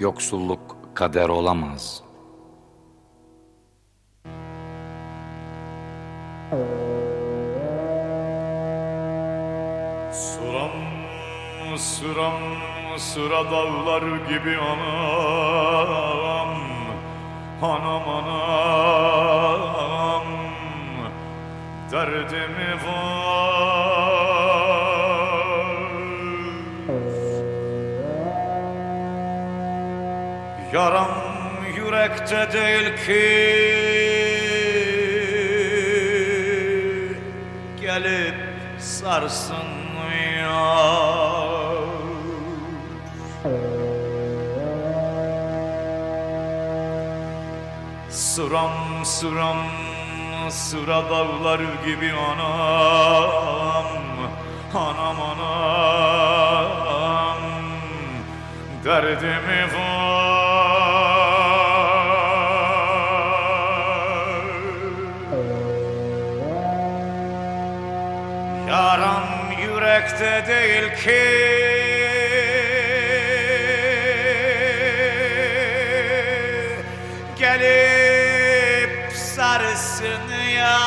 yoksulluk kader olamaz. Sıram sıram sıra dağlar gibi anam. Anam anam. Derdimi var Yaram yürekte değil ki. Gelip sarsın yar. Sıram sıram sıra dağlar gibi anam Anam anam. Derdimi var yürekte değil ki. Gelip sarsın ya.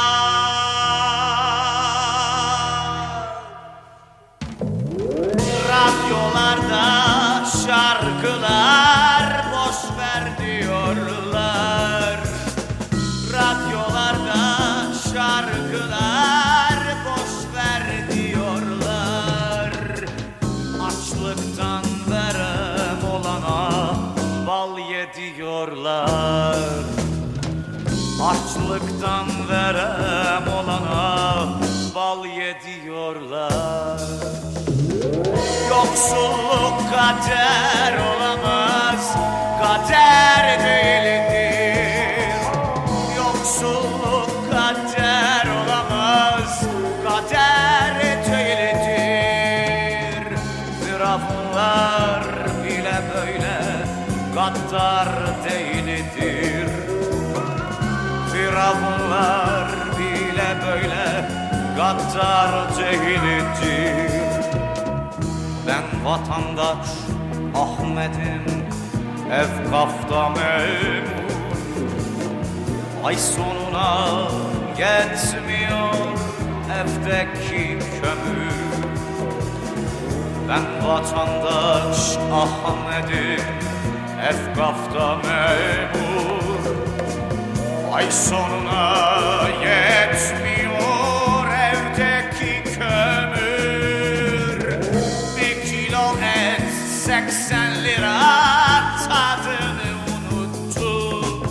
Radyolarda Açlıktan verem olana bal ye diyorlar Yoksulluk kader olamaz, kader değildir. Yoksulluk kader olamaz, kader değildir. Firavunlar bile böyle gaddar değildir. Gaddar değildir. Ben vatandaş Ahmet'im Efkaf'ta memur. Ay sonuna yetmiyor evdeki kömür. Ben vatandaş Ahmet'im Efkaf'ta memur. Ay sonuna yetmiyor 80 lira tadını unuttum.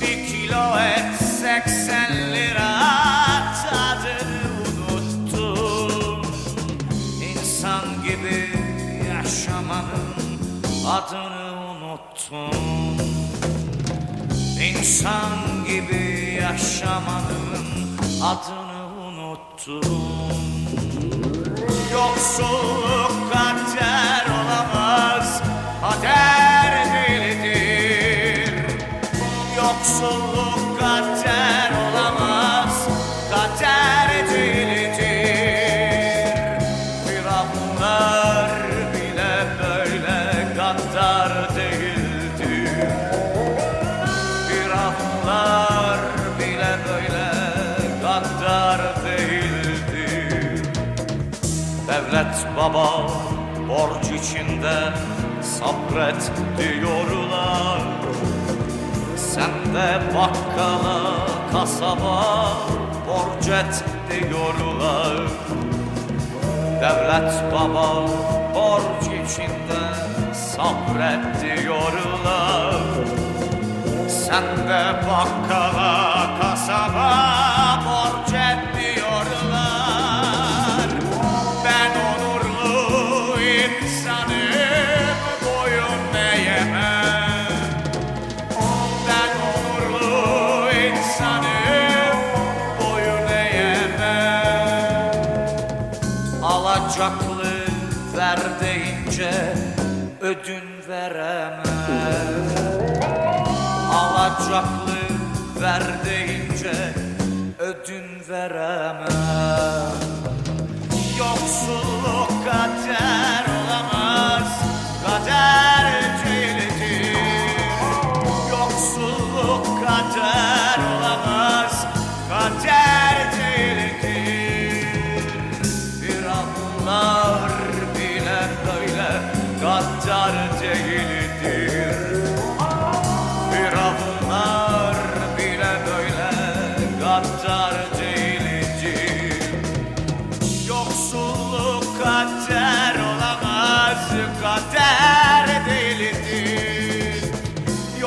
Bir kilo et 80 lira tadını unuttum. İnsan gibi yaşamanın adını unuttum. İnsan gibi yaşamanın adını unuttum. Yoksulluk Yoksulluk kader bile böyle gaddar değildir. Firavunlar bile böyle gaddar değildir. Devlet baba borç içinde sabret diyorlar Sen de bakkala kasaba borç et diyorlar. Devlet baba borç içinde sabret diyorlar. Sen de bakkala kasaba Alacaklı ver deyince ödün veremem. Alacaklı ver deyince ödün veremem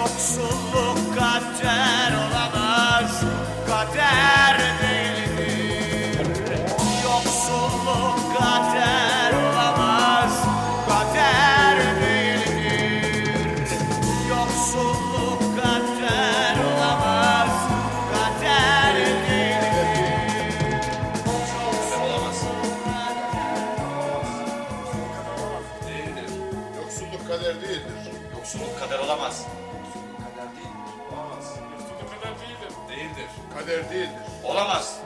Yoksulluk kader olamaz Kader değildir Yoksulluk kader olamaz Kader değildir Yoksulluk kader olamaz Kader değildir Olamaz. Değildir. Yoksulluk kader değildir. Yoksulluk kader olamaz. Kader değildir. Olamaz.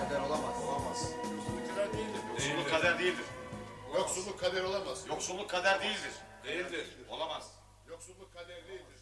Kader olamaz. Olamaz. Yoksulluk kader değildir. Yoksulluk kader değildir. Yoksulluk kader olamaz. Yoksulluk kader değildir. Değildir. Olamaz. Yoksulluk kader değildir.